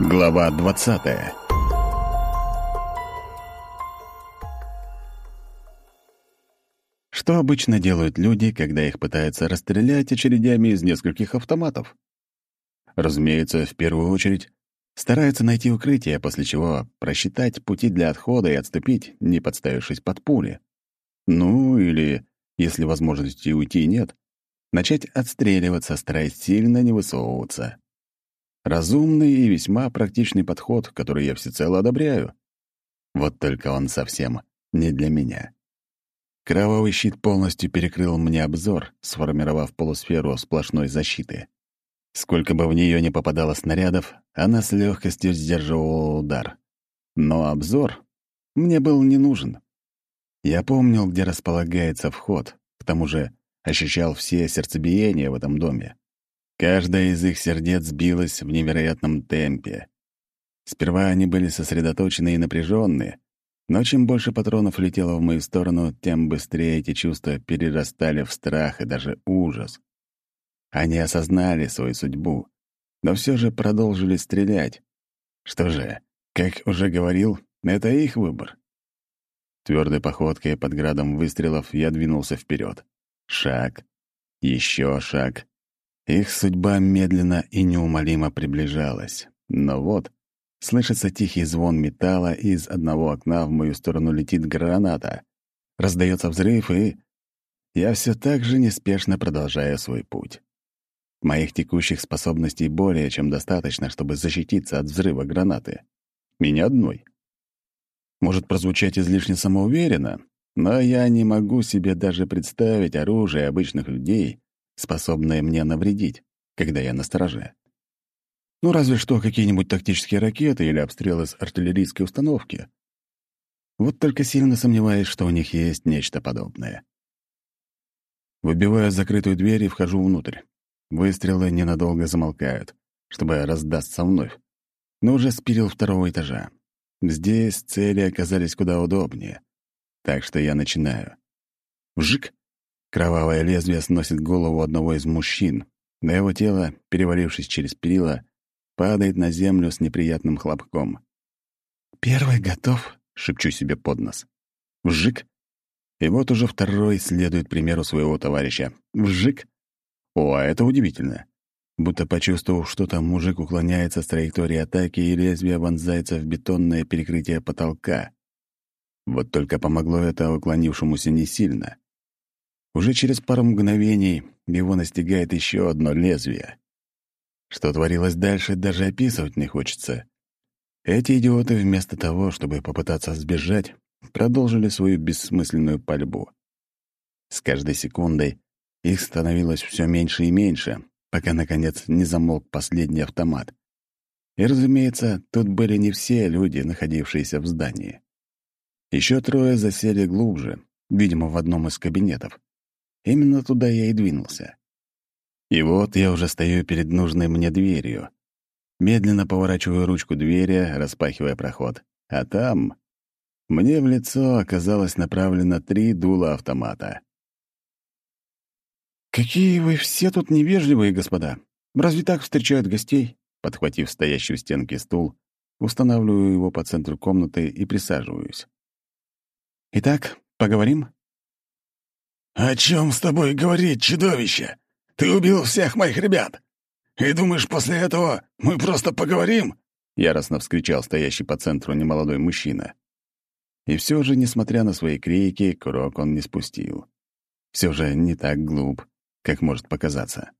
Глава 20 Что обычно делают люди, когда их пытаются расстрелять очередями из нескольких автоматов? Разумеется, в первую очередь стараются найти укрытие, после чего просчитать пути для отхода и отступить, не подставившись под пули. Ну, или, если возможности уйти нет, начать отстреливаться, стараясь сильно не высовываться. Разумный и весьма практичный подход, который я всецело одобряю. Вот только он совсем не для меня. Кровавый щит полностью перекрыл мне обзор, сформировав полусферу сплошной защиты. Сколько бы в нее ни попадало снарядов, она с легкостью сдерживала удар. Но обзор мне был не нужен. Я помнил, где располагается вход, к тому же ощущал все сердцебиения в этом доме. Каждая из их сердец билась в невероятном темпе. Сперва они были сосредоточены и напряженные, но чем больше патронов летело в мою сторону, тем быстрее эти чувства перерастали в страх и даже ужас. Они осознали свою судьбу, но все же продолжили стрелять. Что же, как уже говорил, это их выбор. Твердой походкой под градом выстрелов я двинулся вперед. Шаг, еще шаг, их судьба медленно и неумолимо приближалась. Но вот слышится тихий звон металла, и из одного окна в мою сторону летит граната. Раздается взрыв, и... Я все так же неспешно продолжаю свой путь. Моих текущих способностей более чем достаточно, чтобы защититься от взрыва гранаты. Меня одной. Может прозвучать излишне самоуверенно, но я не могу себе даже представить оружие обычных людей, способное мне навредить, когда я на стороже. Ну, разве что какие-нибудь тактические ракеты или обстрелы с артиллерийской установки. Вот только сильно сомневаюсь, что у них есть нечто подобное. Выбиваю закрытую дверь и вхожу внутрь. Выстрелы ненадолго замолкают, чтобы раздастся вновь. Но уже с перил второго этажа. Здесь цели оказались куда удобнее. Так что я начинаю. Вжик! Кровавое лезвие сносит голову одного из мужчин, но его тело, перевалившись через перила, падает на землю с неприятным хлопком. «Первый готов», — шепчу себе под нос. Вжик! И вот уже второй следует примеру своего товарища. Вжик! О, а это удивительно. Будто почувствовав что-то, мужик уклоняется с траектории атаки, и лезвие вонзается в бетонное перекрытие потолка. Вот только помогло это уклонившемуся не сильно. Уже через пару мгновений его настигает еще одно лезвие. Что творилось дальше, даже описывать не хочется. Эти идиоты вместо того, чтобы попытаться сбежать, продолжили свою бессмысленную пальбу. С каждой секундой их становилось все меньше и меньше, пока, наконец, не замолк последний автомат. И, разумеется, тут были не все люди, находившиеся в здании. Еще трое засели глубже, видимо, в одном из кабинетов. Именно туда я и двинулся. И вот я уже стою перед нужной мне дверью. Медленно поворачиваю ручку двери, распахивая проход. А там... Мне в лицо оказалось направлено три дула автомата. «Какие вы все тут невежливые, господа! Разве так встречают гостей?» Подхватив стоящий у стенки стул, устанавливаю его по центру комнаты и присаживаюсь. «Итак, поговорим?» «О чем с тобой говорить, чудовище? Ты убил всех моих ребят! И думаешь, после этого мы просто поговорим?» Яростно вскричал стоящий по центру немолодой мужчина. И все же, несмотря на свои крики, курок он не спустил. Все же не так глуп, как может показаться.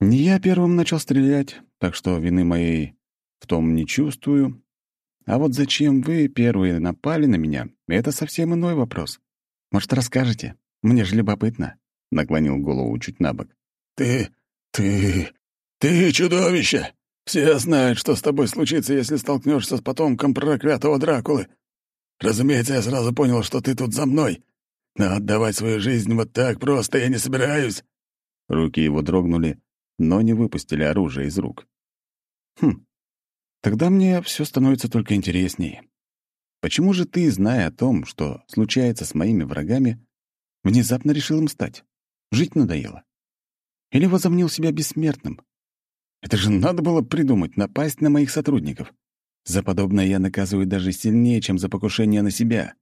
Не я первым начал стрелять, так что вины моей в том не чувствую. А вот зачем вы первые напали на меня, это совсем иной вопрос. Может, расскажете? Мне же любопытно», — наклонил голову чуть на бок. «Ты... ты... ты чудовище! Все знают, что с тобой случится, если столкнешься с потомком проклятого Дракулы. Разумеется, я сразу понял, что ты тут за мной. Но отдавать свою жизнь вот так просто я не собираюсь». Руки его дрогнули, но не выпустили оружие из рук. «Хм, тогда мне все становится только интереснее. Почему же ты, зная о том, что случается с моими врагами, Внезапно решил им стать. Жить надоело. Или возомнил себя бессмертным. Это же надо было придумать, напасть на моих сотрудников. За подобное я наказываю даже сильнее, чем за покушение на себя.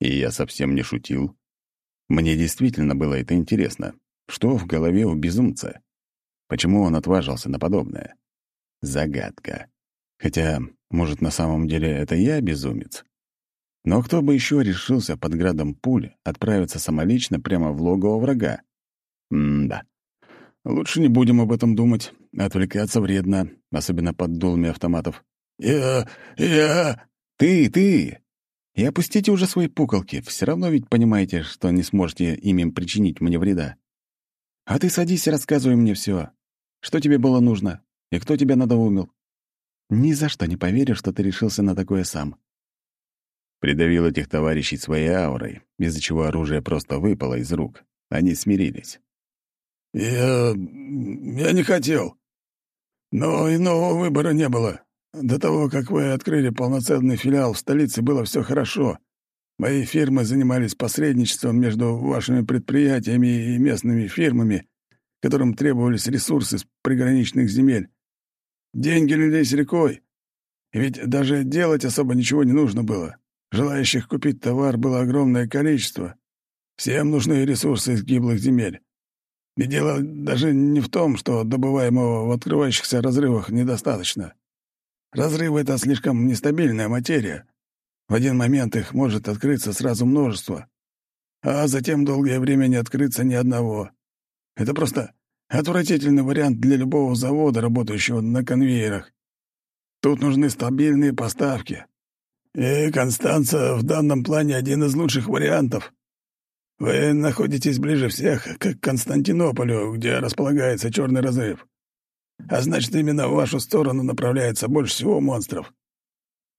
И я совсем не шутил. Мне действительно было это интересно. Что в голове у безумца? Почему он отважился на подобное? Загадка. Хотя, может, на самом деле это я безумец? Но кто бы еще решился под градом пуль отправиться самолично прямо в логово врага? М-да. Лучше не будем об этом думать. Отвлекаться вредно, особенно под дулами автоматов. «Я... я...» «Ты, ты!» И опустите уже свои пуколки. Все равно ведь понимаете, что не сможете ими причинить мне вреда. А ты садись и рассказывай мне все. Что тебе было нужно? И кто тебя надоумил? Ни за что не поверю, что ты решился на такое сам. Придавил этих товарищей своей аурой, из-за чего оружие просто выпало из рук. Они смирились. «Я... я не хотел. Но иного выбора не было. До того, как вы открыли полноценный филиал в столице, было все хорошо. Мои фирмы занимались посредничеством между вашими предприятиями и местными фирмами, которым требовались ресурсы с приграничных земель. Деньги лились рекой. Ведь даже делать особо ничего не нужно было. Желающих купить товар было огромное количество. Всем нужны ресурсы из гиблых земель. И дело даже не в том, что добываемого в открывающихся разрывах недостаточно. Разрывы — это слишком нестабильная материя. В один момент их может открыться сразу множество, а затем долгое время не открыться ни одного. Это просто отвратительный вариант для любого завода, работающего на конвейерах. Тут нужны стабильные поставки. И Констанца в данном плане один из лучших вариантов. Вы находитесь ближе всех к Константинополю, где располагается черный разрыв. А значит, именно в вашу сторону направляется больше всего монстров.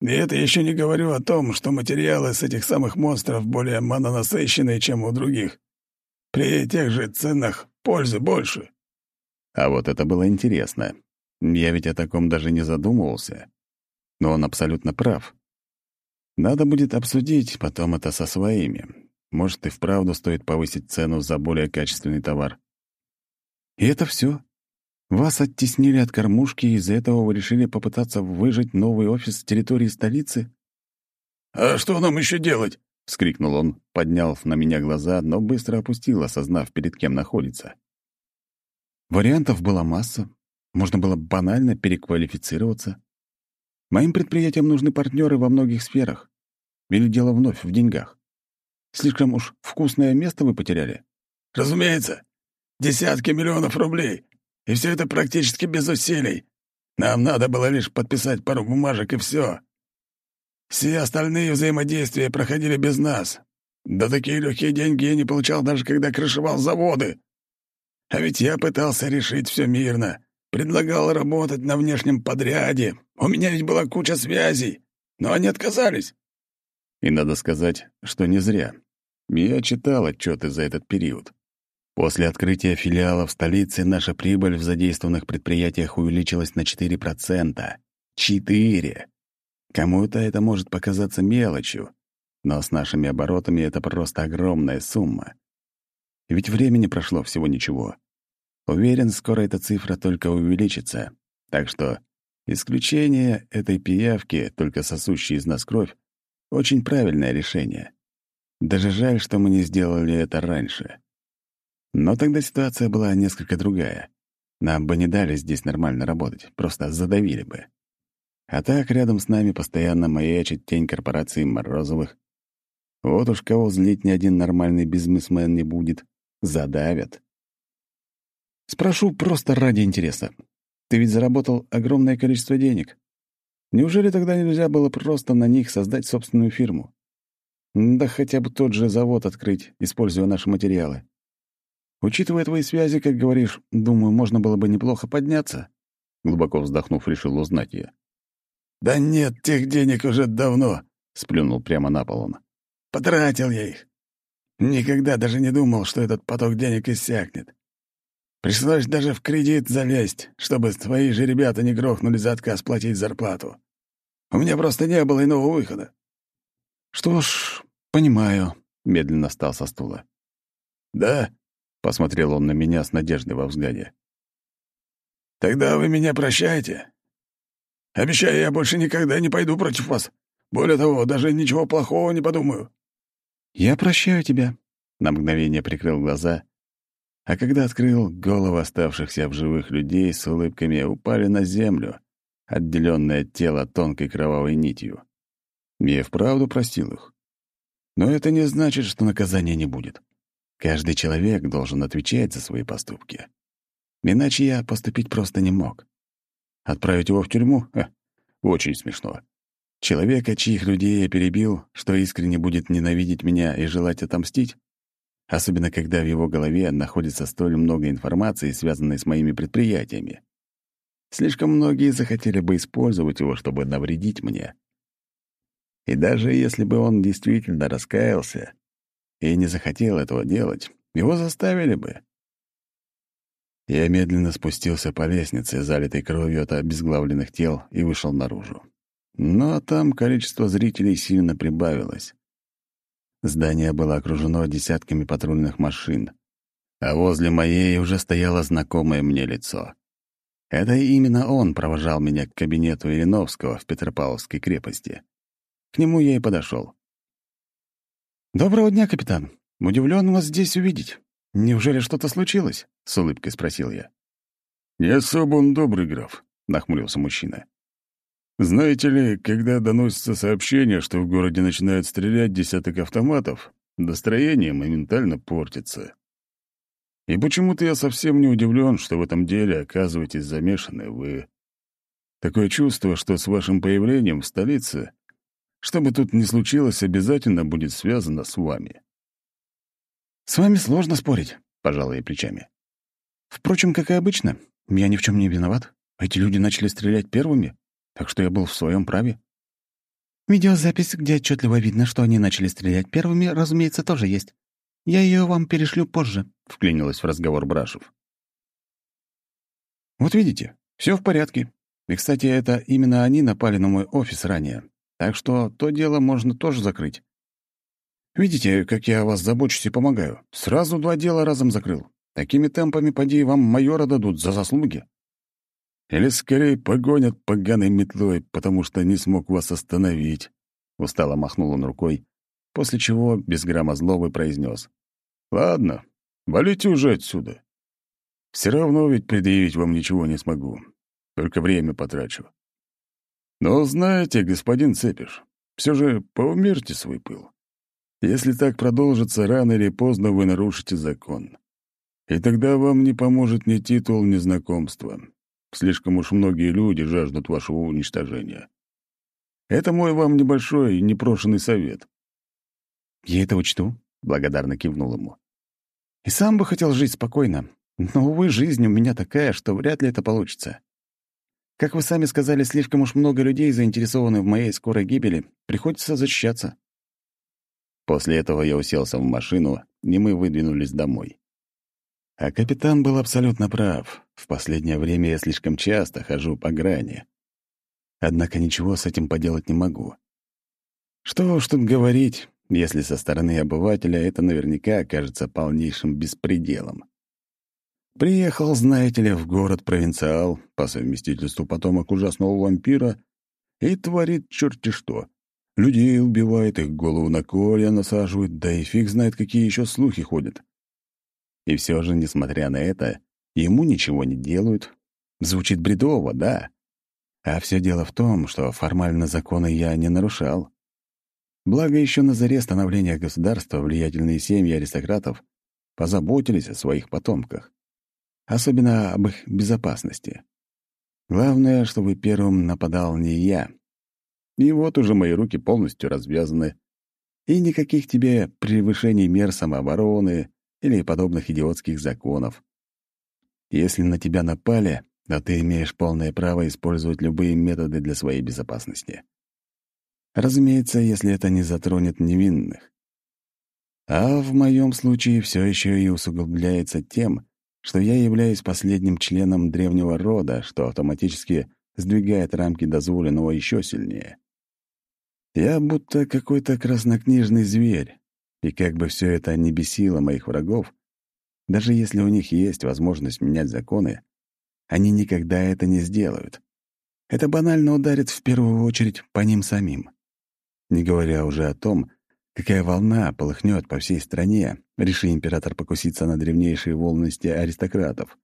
И это еще не говорю о том, что материалы с этих самых монстров более манонасыщенные, чем у других. При тех же ценах пользы больше. А вот это было интересно. Я ведь о таком даже не задумывался. Но он абсолютно прав. Надо будет обсудить потом это со своими. Может, и вправду стоит повысить цену за более качественный товар. И это все. Вас оттеснили от кормушки, и из-за этого вы решили попытаться выжить новый офис с территории столицы? «А что нам еще делать?» — вскрикнул он, подняв на меня глаза, но быстро опустил, осознав, перед кем находится. Вариантов была масса. Можно было банально переквалифицироваться. Моим предприятиям нужны партнеры во многих сферах. Или дело вновь в деньгах. Слишком уж вкусное место вы потеряли? Разумеется. Десятки миллионов рублей. И все это практически без усилий. Нам надо было лишь подписать пару бумажек, и все. Все остальные взаимодействия проходили без нас. Да такие легкие деньги я не получал даже когда крышевал заводы. А ведь я пытался решить все мирно. Предлагал работать на внешнем подряде. У меня ведь была куча связей. Но они отказались. И надо сказать, что не зря. Я читал отчеты за этот период. После открытия филиала в столице наша прибыль в задействованных предприятиях увеличилась на 4%. 4! Кому-то это может показаться мелочью, но с нашими оборотами это просто огромная сумма. Ведь времени прошло всего ничего. Уверен, скоро эта цифра только увеличится. Так что исключение этой пиявки, только сосущей из нас кровь, очень правильное решение. Даже жаль, что мы не сделали это раньше. Но тогда ситуация была несколько другая. Нам бы не дали здесь нормально работать, просто задавили бы. А так рядом с нами постоянно маячит тень корпорации Морозовых. Вот уж кого злить ни один нормальный бизнесмен не будет. Задавят. Спрошу просто ради интереса. Ты ведь заработал огромное количество денег. Неужели тогда нельзя было просто на них создать собственную фирму? Да хотя бы тот же завод открыть, используя наши материалы. Учитывая твои связи, как говоришь, думаю, можно было бы неплохо подняться. Глубоко вздохнув, решил узнать я. «Да нет, тех денег уже давно», — сплюнул прямо на пол он. «Потратил я их. Никогда даже не думал, что этот поток денег иссякнет. Пришлось даже в кредит залезть, чтобы твои же ребята не грохнули за отказ платить зарплату. У меня просто не было иного выхода». «Что ж, понимаю», — медленно встал со стула. «Да, Посмотрел он на меня с надеждой во взгляде. Тогда вы меня прощаете. Обещаю, я больше никогда не пойду против вас. Более того, даже ничего плохого не подумаю». «Я прощаю тебя», — на мгновение прикрыл глаза, а когда открыл, головы оставшихся в живых людей с улыбками упали на землю, отделенное от тела тонкой кровавой нитью. Я вправду простил их. Но это не значит, что наказания не будет. Каждый человек должен отвечать за свои поступки. Иначе я поступить просто не мог. Отправить его в тюрьму? Ха, очень смешно. Человека, чьих людей я перебил, что искренне будет ненавидеть меня и желать отомстить? Особенно, когда в его голове находится столь много информации, связанной с моими предприятиями. Слишком многие захотели бы использовать его, чтобы навредить мне. И даже если бы он действительно раскаялся и не захотел этого делать, его заставили бы. Я медленно спустился по лестнице, залитой кровью от обезглавленных тел, и вышел наружу. Но там количество зрителей сильно прибавилось. Здание было окружено десятками патрульных машин, а возле моей уже стояло знакомое мне лицо. Это именно он провожал меня к кабинету Ириновского в Петропавловской крепости. К нему я и подошел. «Доброго дня, капитан. Удивлен вас здесь увидеть. Неужели что-то случилось?» — с улыбкой спросил я. «Не особо он добрый, граф», — нахмурился мужчина. «Знаете ли, когда доносится сообщение, что в городе начинают стрелять десяток автоматов, настроение моментально портится. И почему-то я совсем не удивлен, что в этом деле оказываетесь замешаны вы. Такое чувство, что с вашим появлением в столице, что бы тут ни случилось, обязательно будет связано с вами. «С вами сложно спорить», — пожала я плечами. «Впрочем, как и обычно, я ни в чем не виноват. Эти люди начали стрелять первыми, так что я был в своем праве». «Видеозапись, где отчетливо видно, что они начали стрелять первыми, разумеется, тоже есть. Я ее вам перешлю позже», — вклинилась в разговор Брашев. «Вот видите, все в порядке. И, кстати, это именно они напали на мой офис ранее, так что то дело можно тоже закрыть. Видите, как я о вас забочусь и помогаю? Сразу два дела разом закрыл. Такими темпами, поди, вам майора дадут за заслуги. Или скорее погонят поганой метлой, потому что не смог вас остановить». Устало махнул он рукой, после чего без грамма злобы произнес. «Ладно, валите уже отсюда. Все равно ведь предъявить вам ничего не смогу. Только время потрачу. Но знаете, господин Цепиш, все же поумерьте свой пыл. Если так продолжится, рано или поздно вы нарушите закон. И тогда вам не поможет ни титул, ни знакомство. Слишком уж многие люди жаждут вашего уничтожения. Это мой вам небольшой и непрошенный совет. «Я это учту», — благодарно кивнул ему. «И сам бы хотел жить спокойно, но, увы, жизнь у меня такая, что вряд ли это получится. Как вы сами сказали, слишком уж много людей заинтересованы в моей скорой гибели, приходится защищаться». После этого я уселся в машину, и мы выдвинулись домой. А капитан был абсолютно прав. В последнее время я слишком часто хожу по грани. Однако ничего с этим поделать не могу. Что уж тут говорить, если со стороны обывателя это наверняка окажется полнейшим беспределом. Приехал, знаете ли, в город-провинциал, по совместительству потомок ужасного вампира, и творит черти что. Людей убивает, их голову на колья насаживают, да и фиг знает, какие еще слухи ходят. И все же, несмотря на это, ему ничего не делают. Звучит бредово, да. А все дело в том, что формально законы я не нарушал. Благо, еще на заре становления государства влиятельные семьи аристократов позаботились о своих потомках, особенно об их безопасности. Главное, чтобы первым нападал не я. И вот уже мои руки полностью развязаны, и никаких тебе превышений мер самообороны или подобных идиотских законов. Если на тебя напали, то ты имеешь полное право использовать любые методы для своей безопасности. Разумеется, если это не затронет невинных. А в моем случае все еще и усугубляется тем, что я являюсь последним членом древнего рода, что автоматически сдвигает рамки дозволенного еще сильнее. Я будто какой-то краснокнижный зверь, и как бы все это не бесило моих врагов, даже если у них есть возможность менять законы, они никогда это не сделают. Это банально ударит в первую очередь по ним самим. Не говоря уже о том, какая волна полыхнет по всей стране, реши император покуситься на древнейшие волности аристократов.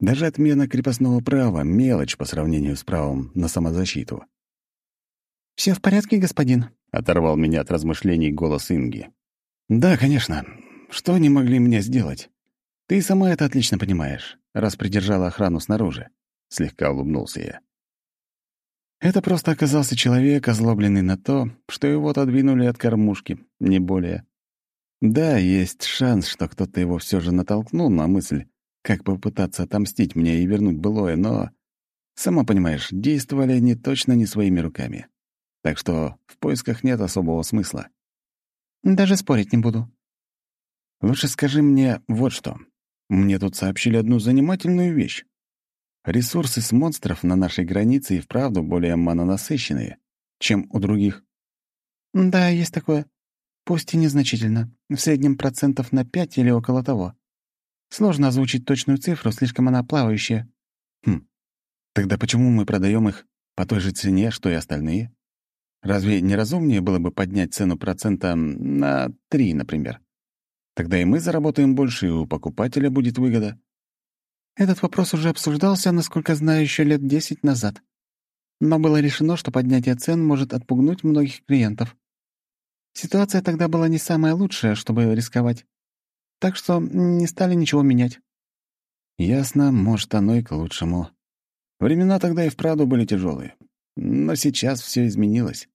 Даже отмена крепостного права — мелочь по сравнению с правом на самозащиту. «Все в порядке, господин?» — оторвал меня от размышлений голос Инги. «Да, конечно. Что они могли мне сделать? Ты сама это отлично понимаешь, раз придержала охрану снаружи», — слегка улыбнулся я. Это просто оказался человек, озлобленный на то, что его отодвинули от кормушки, не более. Да, есть шанс, что кто-то его все же натолкнул на мысль, как попытаться отомстить мне и вернуть былое, но, сама понимаешь, действовали они точно не своими руками. Так что в поисках нет особого смысла. Даже спорить не буду. Лучше скажи мне вот что. Мне тут сообщили одну занимательную вещь. Ресурсы с монстров на нашей границе и вправду более манонасыщенные, чем у других. Да, есть такое. Пусть и незначительно. В среднем процентов на пять или около того. Сложно озвучить точную цифру, слишком она плавающая. Хм. Тогда почему мы продаем их по той же цене, что и остальные? Разве не разумнее было бы поднять цену процента на 3, например? Тогда и мы заработаем больше, и у покупателя будет выгода. Этот вопрос уже обсуждался, насколько знаю, еще лет десять назад. Но было решено, что поднятие цен может отпугнуть многих клиентов. Ситуация тогда была не самая лучшая, чтобы рисковать. Так что не стали ничего менять. Ясно, может, оно и к лучшему. Времена тогда и вправду были тяжелые. Но сейчас все изменилось.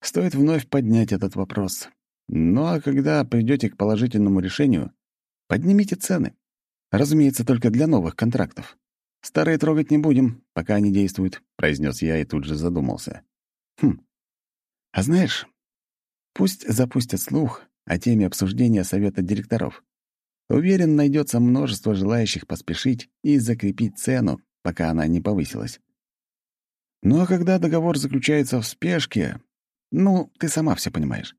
Стоит вновь поднять этот вопрос. Ну а когда придете к положительному решению, поднимите цены. Разумеется, только для новых контрактов. Старые трогать не будем, пока они действуют, произнес я и тут же задумался. Хм. А знаешь, пусть запустят слух о теме обсуждения совета директоров. Уверен, найдется множество желающих поспешить и закрепить цену, пока она не повысилась. Ну а когда договор заключается в спешке, ну, ты сама все понимаешь.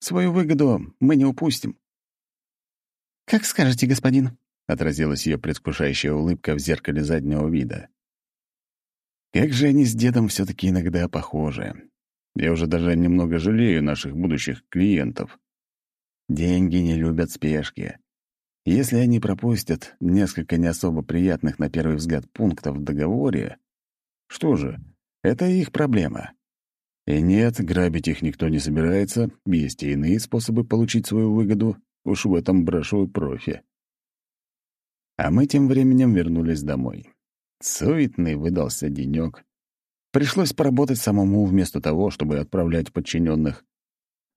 Свою выгоду мы не упустим. «Как скажете, господин», — отразилась ее предвкушающая улыбка в зеркале заднего вида. Как же они с дедом все таки иногда похожи. Я уже даже немного жалею наших будущих клиентов. Деньги не любят спешки. Если они пропустят несколько не особо приятных на первый взгляд пунктов в договоре, что же, это их проблема. И нет, грабить их никто не собирается, есть и иные способы получить свою выгоду, уж в этом брошу профи. А мы тем временем вернулись домой. Суетный выдался денёк. Пришлось поработать самому вместо того, чтобы отправлять подчиненных.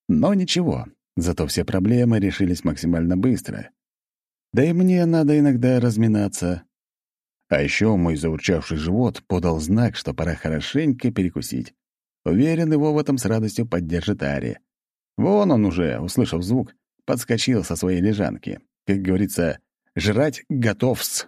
Но ничего, зато все проблемы решились максимально быстро. Да и мне надо иногда разминаться, а еще мой заурчавший живот подал знак, что пора хорошенько перекусить. Уверен, его в этом с радостью поддержит Ари. Вон он уже, услышав звук, подскочил со своей лежанки. Как говорится, жрать готов-с.